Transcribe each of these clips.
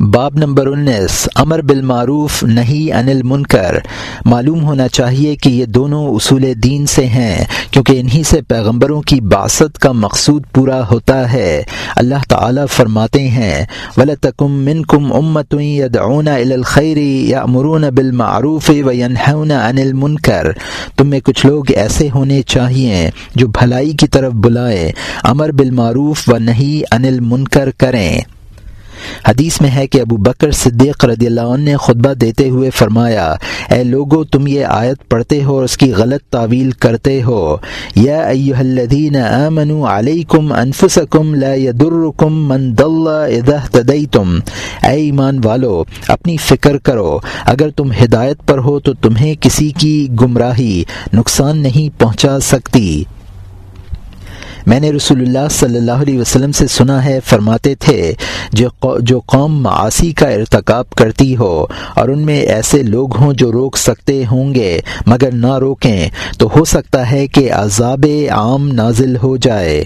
باب نمبر انیس، امر بالمعروف نہیں انل منکر معلوم ہونا چاہیے کہ یہ دونوں اصول دین سے ہیں، کیونکہ انہی سے پیغمبروں کی باست کا مقصود پورا ہوتا ہے۔ اللہ تعالیٰ فرماتے ہیں ولتکم من کم امتوں یدعون الخیری یا امرون بالمعروف و ینحون عن المنکر تم میں کچھ لوگ ایسے ہونے چاہیے جو بھلائی کی طرف بلائیں امر بالمعروف و نہیں انل منکر کریں۔ حدیث میں ہے کہ ابو بکر صدیق رضی اللہ عنہ نے خطبہ دیتے ہوئے فرمایا، اے لوگو، تم یہ آیت پڑھتے ہو اور اس کی غلط تعویل کرتے ہو۔ یا ایوہ الذین آمنوا علیکم انفسکم لا یدرکم من دل اذا تدیتم اے ایمان والو، اپنی فکر کرو، اگر تم ہدایت پر ہو تو تمہیں کسی کی گمراہی، نقصان نہیں پہنچا سکتی۔ میں نے رسول اللہ صلی اللہ علیہ وسلم سے سنا ہے، فرماتے تھے، جو جو قوم معاشی کا ارتکاب کرتی ہو، اور ان میں ایسے لوگ ہوں جو روک سکتے ہوں گے، مگر نہ روکیں، تو ہو سکتا ہے کہ عذاب عام نازل ہو جائے۔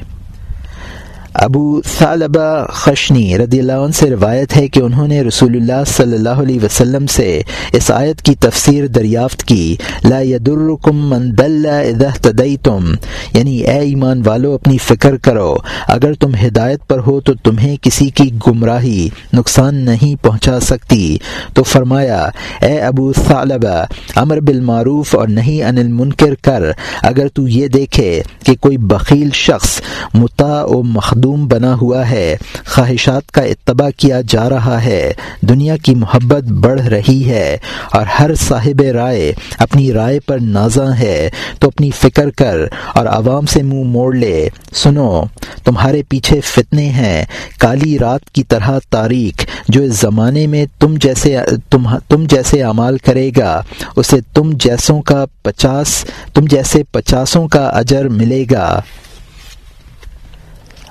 ابو ثالبہ خشنی رضی اللہ عنہ سے روایت ہے کہ انہوں نے رسول اللہ صلی اللہ علیہ وسلم سے اس آیت کی تفسیر دریافت کی، لا يدرکم من دل اذا تدیتم یعنی اے ایمان والو، اپنی فکر کرو، اگر تم ہدایت پر ہو تو تمہیں کسی کی گمراہی نقصان نہیں پہنچا سکتی۔ تو فرمایا، اے ابو ثالبہ امر بالمعروف اور نہیں ان المنکر کر۔ اگر تو یہ دیکھے کہ کوئی بخیل شخص متا و مخدوم بنا ہوا ہے۔ خواہشات کا اتباع کیا جا رہا ہے۔ دنیا کی محبت بڑھ رہی ہے۔ اور ہر صاحب رائے اپنی رائے پر نازاں ہے۔ تو اپنی فکر کر اور عوام سے منہ موڑ لے۔ سنو، تمہارے پیچھے فتنے ہیں۔ کالی رات کی طرح تاریخ جو اس زمانے میں تم جیسے، تم تم جیسے اعمال کرے گا، اسے تم جیسوں کا پچاس، تم جیسے پچاسوں کا اجر ملے گا۔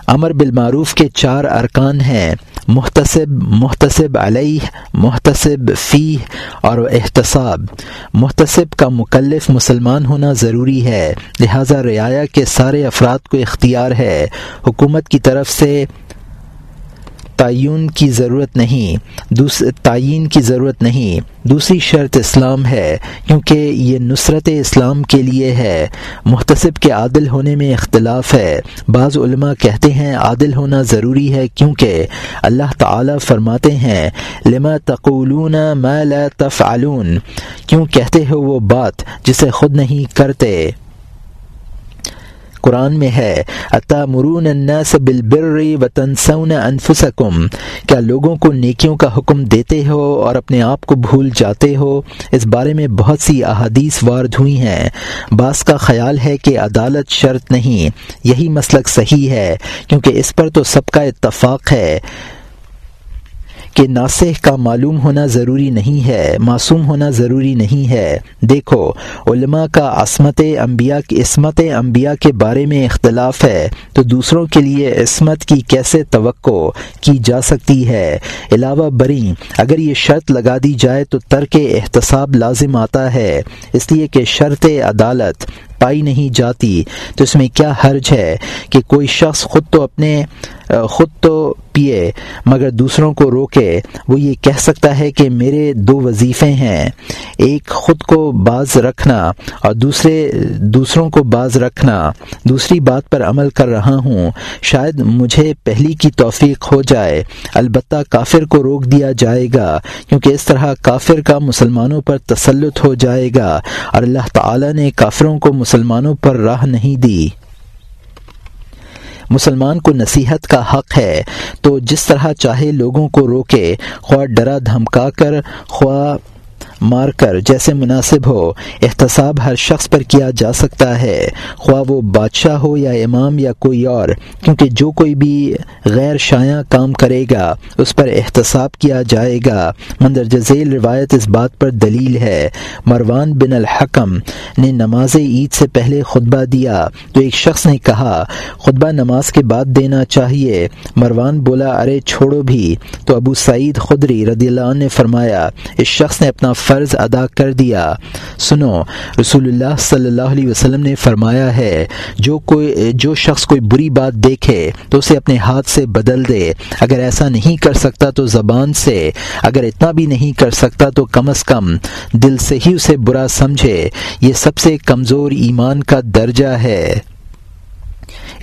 امر بالمعروف کے چار ارکان ہیں۔ محتسب محتسب علیہ، محتسب فی اور احتساب۔ محتسب کا مکلف مسلمان ہونا ضروری ہے، لہذا رعایا کے سارے افراد کو اختیار ہے۔ حکومت کی طرف سے تعین کی ضرورت نہیں تعین کی ضرورت نہیں۔ دوسری شرط اسلام ہے، کیونکہ یہ نصرت اسلام کے لیے ہے۔ محتسب کے عادل ہونے میں اختلاف ہے۔ بعض علماء کہتے ہیں عادل ہونا ضروری ہے کیونکہ اللہ تعالی فرماتے ہیں، لما تقولون ما لا تفعلون۔ کیوں کہتے ہو وہ بات جسے خود نہیں کرتے؟ قرآن میں ہے عطا مرون الناس بالبر و تنسون انفسکم کیا لوگوں کو نیکیوں کا حکم دیتے ہو اور اپنے آپ کو بھول جاتے ہو؟ اس بارے میں بہت سی احادیث وارد ہوئی ہیں۔ بعض کا خیال ہے کہ عدالت شرط نہیں، یہی مسلک صحیح ہے، کیونکہ اس پر تو سب کا اتفاق ہے۔ کہ ناسخ کا معلوم ہونا ضروری نہیں ہے، معصوم ہونا ضروری نہیں ہے۔ دیکھو، علماء کا عصمت انبیاء کی عصمت انبیاء کے بارے میں اختلاف ہے۔ تو دوسروں کے لیے عصمت کی کیسے توقع کی جا سکتی ہے؟ علاوہ بری، اگر یہ شرط لگا دی جائے تو ترک احتساب لازم آتا ہے۔ اس لیے کہ شرط عدالت پائی نہیں جاتی۔ تو اس میں کیا حرج ہے کہ کوئی شخص خود تو اپنے خود تو پیے، مگر دوسروں کو روکے؟ وہ یہ کہہ سکتا ہے کہ میرے دو وظیفے ہیں۔ ایک، خود کو باز رکھنا، اور دوسرے، دوسروں کو باز رکھنا۔ دوسری بات پر عمل کر رہا ہوں۔ شاید مجھے پہلی کی توفیق ہو جائے۔ البتہ کافر کو روک دیا جائے گا، کیونکہ اس طرح کافر کا مسلمانوں پر تسلط ہو جائے گا۔ اور اللہ تعالی نے کافروں کو مسلمانوں پر راہ نہیں دی۔ مسلمان کو نصیحت کا حق ہے، تو جس طرح چاہے لوگوں کو روکے، خواہ ڈرا دھمکا کر، خواہ مار کر جیسے مناسب ہو، احتساب ہر شخص پر کیا جا سکتا ہے۔ خواہ وہ بادشاہ ہو یا امام یا کوئی اور، کیونکہ جو کوئی بھی غیر شایع کام کرے گا، اس پر احتساب کیا جائے گا۔ مندرجہ ذیل روایت اس بات پر دلیل ہے۔ مروان بن الحکم نے نماز عید سے پہلے خطبہ دیا۔ تو ایک شخص نے کہا، خطبہ نماز کے بعد دینا چاہیے۔ مروان بولا، ارے چھوڑو بھی۔ تو ابو سعید خدری رضی اللہ عنہ نے فرمایا، اس شخص نے اپنا فرض ادا کر دیا۔ سنو، رسول اللہ صلی اللہ علیہ وسلم نے فرمایا ہے، جو کوئی، جو شخص کوئی بری بات دیکھے تو اسے اپنے ہاتھ سے بدل دے۔ اگر ایسا نہیں کر سکتا تو زبان سے، اگر اتنا بھی نہیں کر سکتا تو کم از کم دل سے ہی اسے برا سمجھے۔ یہ سب سے کمزور ایمان کا درجہ ہے۔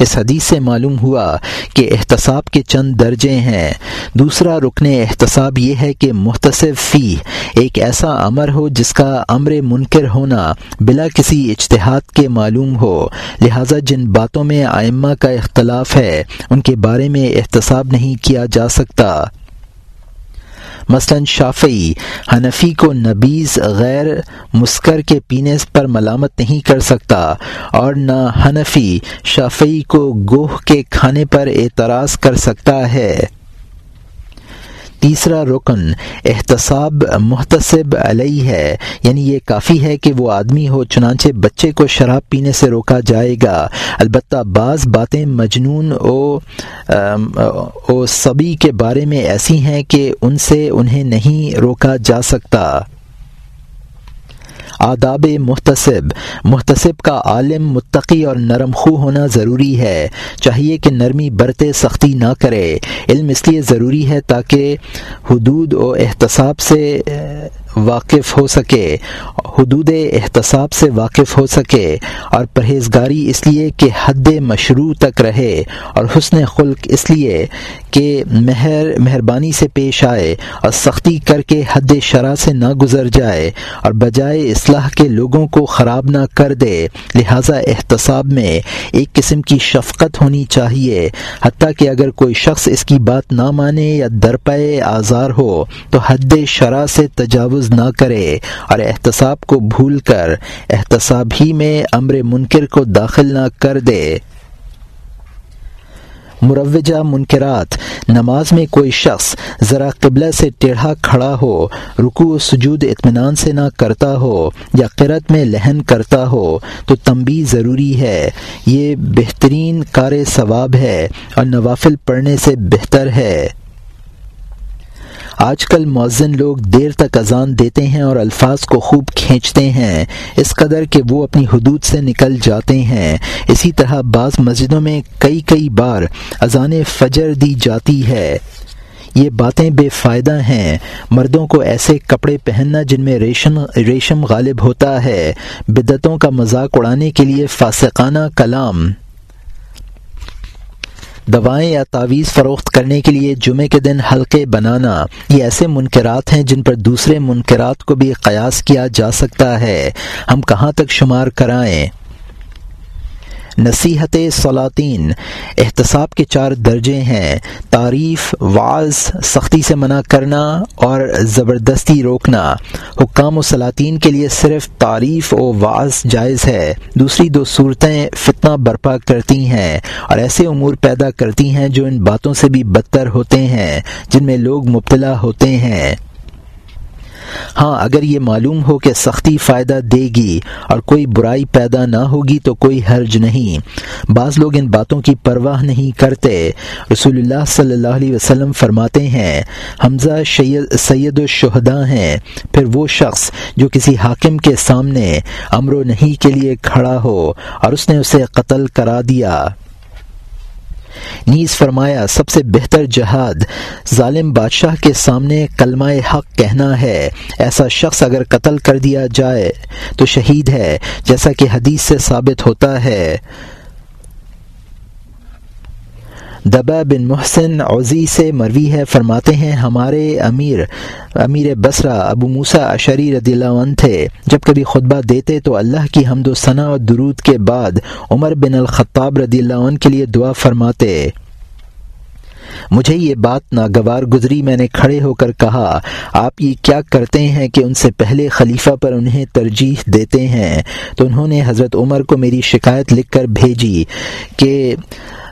اس حدیث سے معلوم ہوا کہ احتساب کے چند درجے ہیں۔ دوسرا رکن احتساب یہ ہے کہ محتصب فی ایک ایسا امر ہو جس کا امر منکر ہونا بلا کسی اجتہاد کے معلوم ہو۔ لہذا جن باتوں میں آئمہ کا اختلاف ہے، ان کے بارے میں احتساب نہیں کیا جا سکتا۔ مثلا شافعی، حنفی کو نبیز غیر مسکر کے پینے پر ملامت نہیں کر سکتا اور نہ حنفی، شافعی کو گوہ کے کھانے پر اعتراض کر سکتا ہے۔ تیسرا رکن احتساب محتسب علیہ ہے۔ یعنی یہ کافی ہے کہ وہ آدمی ہو، چنانچہ بچے کو شراب پینے سے روکا جائے گا۔ البتہ بعض باتیں مجنون او او سبھی کے بارے میں ایسی ہیں کہ ان سے انہیں نہیں روکا جا سکتا۔ آداب محتسب۔ محتسب کا عالم، متقی اور نرم خو ہونا ضروری ہے۔ چاہیے کہ نرمی برتے، سختی نہ کرے۔ علم اس لیے ضروری ہے تاکہ حدود و احتساب سے واقف ہو سکے، حدود احتساب سے واقف ہو سکے اور پرہیزگاری اس لیے کہ حد مشروع تک رہے اور حسن خلق اس لیے کہ مہر، مہربانی سے پیش آئے اور سختی کر کے حد شرح سے نہ گزر جائے اور بجائے اصلاح کے لوگوں کو خراب نہ کر دے۔ لہٰذا احتساب میں ایک قسم کی شفقت ہونی چاہیے۔ حتیٰ کہ اگر کوئی شخص اس کی بات نہ مانے یا درپے آزار ہو، تو حد شرح سے تجاوز نہ کرے اور احتساب کو بھول کر احتساب ہی میں امر منکر کو داخل نہ کر دے۔ مروجہ منکرات، نماز میں کوئی شخص ذرا قبلہ سے ٹیڑھا کھڑا ہو رکو و سجود اطمینان سے نہ کرتا ہو یا قرت میں لہن کرتا ہو تو تمبی ضروری ہے۔ یہ بہترین کار ثواب ہے اور نوافل پڑھنے سے بہتر ہے۔ آج کل مؤذن لوگ دیر تک اذان دیتے ہیں اور الفاظ کو خوب کھینچتے ہیں۔ اس قدر کہ وہ اپنی حدود سے نکل جاتے ہیں۔ اسی طرح بعض مسجدوں میں کئی کئی بار اذان فجر دی جاتی ہے۔ یہ باتیں بے فائدہ ہیں۔ مردوں کو ایسے کپڑے پہننا جن میں ریشم ریشم غالب ہوتا ہے۔ بدتوں کا مذاق اڑانے کے لیے فاسقانہ کلام۔ دوائیں یا تعویذ فروخت کرنے کے لیے جمعے کے دن حلقے بنانا، یہ ایسے منکرات ہیں جن پر دوسرے منکرات کو بھی قیاس کیا جا سکتا ہے۔ ہم کہاں تک شمار کرائیں؟ نصیحت سلاطین احتساب کے چار درجے ہیں، تعریف بعض سختی سے منع کرنا اور زبردستی روکنا۔ حکام و سلاطین کے لیے صرف تعریف و بعض جائز ہے۔ دوسری دو صورتیں فتنہ برپا کرتی ہیں اور ایسے امور پیدا کرتی ہیں جو ان باتوں سے بھی بدتر ہوتے ہیں، جن میں لوگ مبتلا ہوتے ہیں۔ ہاں اگر یہ معلوم ہو کہ سختی فائدہ دے گی اور کوئی برائی پیدا نہ ہوگی تو کوئی حرج نہیں۔ بعض لوگ ان باتوں کی پرواہ نہیں کرتے۔ رسول اللہ صلی اللہ علیہ وسلم فرماتے ہیں، حمزہ سید الشہداء ہیں۔ پھر وہ شخص جو کسی حاکم کے سامنے امر و نہیں کے لیے کھڑا ہو اور اس نے اسے قتل کرا دیا۔ نیز فرمایا، سب سے بہتر جہاد ظالم بادشاہ کے سامنے کلمہ حق کہنا ہے۔ ایسا شخص اگر قتل کر دیا جائے تو شہید ہے، جیسا کہ حدیث سے ثابت ہوتا ہے۔ دبا بن محسن عزی سے مروی ہے، فرماتے ہیں، ہمارے امیر امیر بسرا ابو موسا اشری رضی اللہ عنہ تھے۔ جب کبھی خطبہ دیتے تو اللہ کی حمد و ثناء و درود کے بعد عمر بن الخطاب رضی اللہ عنہ کے لیے دعا فرماتے۔ مجھے یہ بات ناگوار گزری، میں نے کھڑے ہو کر کہا، آپ یہ کیا کرتے ہیں کہ ان سے پہلے خلیفہ پر انہیں ترجیح دیتے ہیں؟ تو انہوں نے حضرت عمر کو میری شکایت لکھ کر بھیجی کہ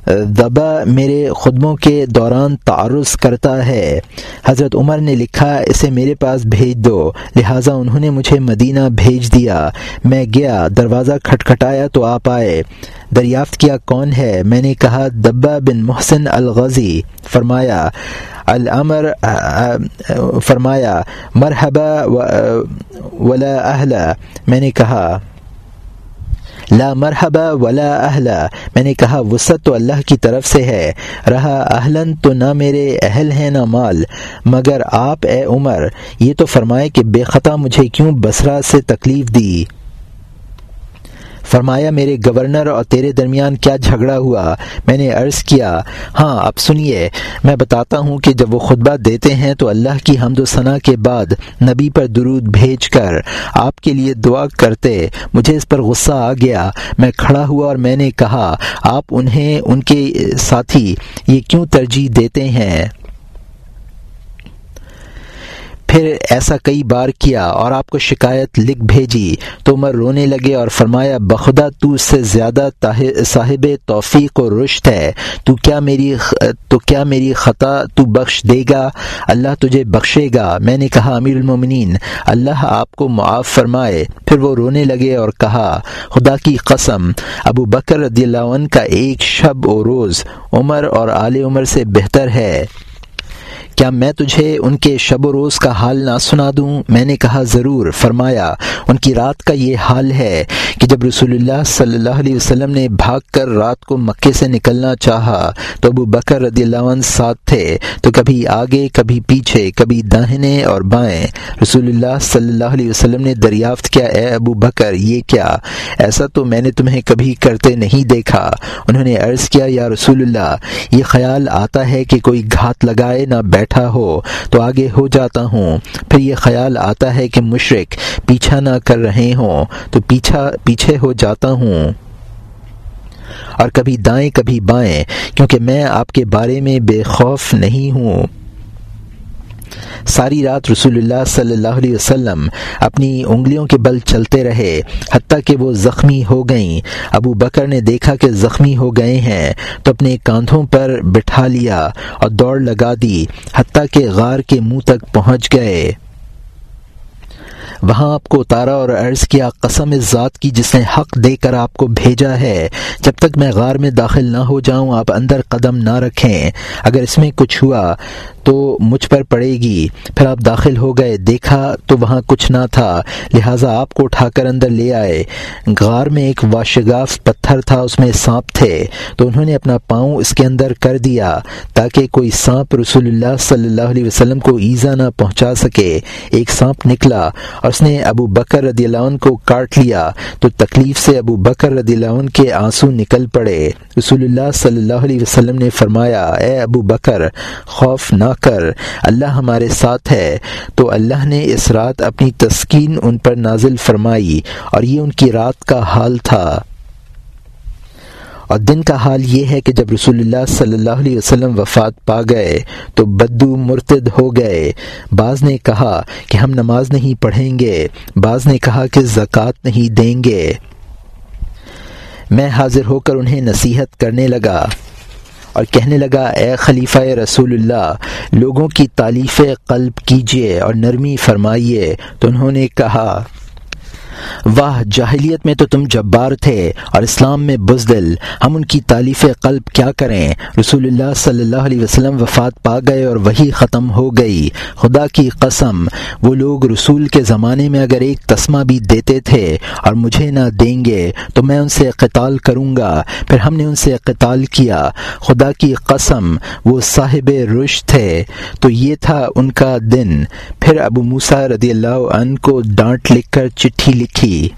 دبا میرے خدموں کے دوران تعارض کرتا ہے۔ حضرت عمر نے لکھا، اسے میرے پاس بھیج دو، لہٰذا انہوں نے مجھے مدینہ بھیج دیا۔ میں گیا، دروازہ کھٹکھٹایا تو آپ آئے۔ دریافت کیا کون ہے؟ میں نے کہا، دبا بن محسن الغزی۔ فرمایا، الامر فرمایا، مرحبا ولا اہلا میں نے کہا لا مرحبا ولا اہلا۔ میں نے کہا وسعت تو اللہ کی طرف سے ہے۔ رہا اہلن تو نہ میرے اہل ہیں نہ مال۔ مگر آپ اے عمر، یہ تو فرمائے کہ بے خطا مجھے کیوں بسرا سے تکلیف دی؟ فرمایا، میرے گورنر اور تیرے درمیان کیا جھگڑا ہوا؟ میں نے عرض کیا ہاں اب سنیے، میں بتاتا ہوں کہ جب وہ خطبہ دیتے ہیں تو اللہ کی حمد و ثناء کے بعد نبی پر درود بھیج کر آپ کے لیے دعا کرتے، مجھے اس پر غصہ آ گیا، میں کھڑا ہوا اور میں نے کہا، آپ انہیں، ان کے ساتھی یہ کیوں ترجیح دیتے ہیں؟ پھر ایسا کئی بار کیا اور آپ کو شکایت لکھ بھیجی تو عمر رونے لگے اور فرمایا، بخدا تو اس سے زیادہ صاحب توفیق و رشت ہے۔ تو کیا میری تو کیا میری خطا تو بخش دے گا؟ اللہ تجھے بخشے گا۔ میں نے کہا، امیر المومنین، اللہ آپ کو معاف فرمائے۔ پھر وہ رونے لگے اور کہا، خدا کی قسم، ابو بکر رضی اللہ عنہ کا ایک شب و روز عمر اور آل عمر سے بہتر ہے۔ کیا میں تجھے ان کے شب و روز کا حال نہ سنا دوں؟ میں نے کہا ضرور، فرمایا، ان کی رات کا یہ حال ہے کہ جب رسول اللہ صلی اللہ علیہ وسلم نے بھاگ کر رات کو مکے سے نکلنا چاہا، تو ابو بکر رضی اللہ عنہ ساتھ تھے۔ تو کبھی آگے، کبھی پیچھے، کبھی داہنے اور بائیں۔ رسول اللہ صلی اللہ علیہ وسلم نے دریافت کیا، اے ابو بکر، یہ کیا؟ ایسا تو میں نے تمہیں کبھی کرتے نہیں دیکھا۔ انہوں نے عرض کیا، یا رسول اللہ، یہ خیال آتا ہے کہ کوئی گھات لگائے نہ بیٹھ بیٹھا ہو تو آگے ہو جاتا ہوں۔ پھر یہ خیال آتا ہے کہ مشرق پیچھا نہ کر رہے ہوں تو پیچھا پیچھے ہو جاتا ہوں۔ اور کبھی دائیں، کبھی بائیں، کیونکہ میں آپ کے بارے میں بے خوف نہیں ہوں۔ ساری رات رسول اللہ صلی اللہ علیہ وسلم اپنی انگلیوں کے بل چلتے رہے، حتیٰ کہ وہ زخمی ہو گئیں۔ ابو بکر نے دیکھا کہ زخمی ہو گئے ہیں، تو اپنے کاندھوں پر بٹھا لیا اور دوڑ لگا دی، حتیٰ کہ غار کے منہ تک پہنچ گئے۔ وہاں آپ کو اتارا اور عرض کیا، قسم اس ذات کی جس نے حق دے کر آپ کو بھیجا ہے۔ جب تک میں غار میں داخل نہ ہو جاؤں، آپ اندر قدم نہ رکھیں۔ اگر اس میں کچھ ہوا تو مجھ پر پڑے گی۔ پھر آپ داخل ہو گئے۔ دیکھا تو وہاں کچھ نہ تھا۔ لہٰذا آپ کو اٹھا کر اندر لے آئے۔ غار میں ایک واشگاف پتھر تھا، اس میں سانپ تھے۔ تو انہوں نے اپنا پاؤں اس کے اندر کر دیا تاکہ کوئی سانپ رسول اللہ صلی اللہ علیہ وسلم کو ایزا نہ پہنچا سکے۔ ایک سانپ نکلا اور اس نے ابو بکر رضی اللہ عنہ کو کاٹ لیا۔ تو تکلیف سے ابو بکر رضی اللہ عنہ کے آنسو نکل پڑے۔ رسول اللہ صلی اللہ علیہ وسلم نے فرمایا، اے ابو بکر، خوف نہ کر اللہ ہمارے ساتھ ہے، تو اللہ نے اس رات اپنی تسکین ان پر نازل فرمائی اور یہ ان کی رات کا حال تھا۔ اور دن کا حال یہ ہے کہ جب رسول اللہ صلی اللہ علیہ وسلم وفات پا گئے، تو بدو مرتد ہو گئے۔ بعض نے کہا کہ ہم نماز نہیں پڑھیں گے، بعض نے کہا کہ زکوٰۃ نہیں دیں گے۔ میں حاضر ہو کر انہیں نصیحت کرنے لگا۔ اور کہنے لگا، اے خلیفہ رسول اللہ، لوگوں کی تعلیف قلب کیجیے اور نرمی فرمائیے۔ تو انہوں نے کہا واہ، جاہلیت میں تو تم جبار تھے اور اسلام میں بزدل۔ ہم ان کی تعلیف قلب کیا کریں؟ رسول اللہ صلی اللہ علیہ وسلم وفات پا گئے اور وہی ختم ہو گئی۔ خدا کی قسم، وہ لوگ رسول کے زمانے میں اگر ایک تسمہ بھی دیتے تھے اور مجھے نہ دیں گے، تو میں ان سے قتال کروں گا۔ پھر ہم نے ان سے قتال کیا۔ خدا کی قسم، وہ صاحب رش تھے۔ تو یہ تھا ان کا دن۔ پھر ابو موسا رضی اللہ عنہ کو ڈانٹ لکھ کر چٹھی لکھ لکھی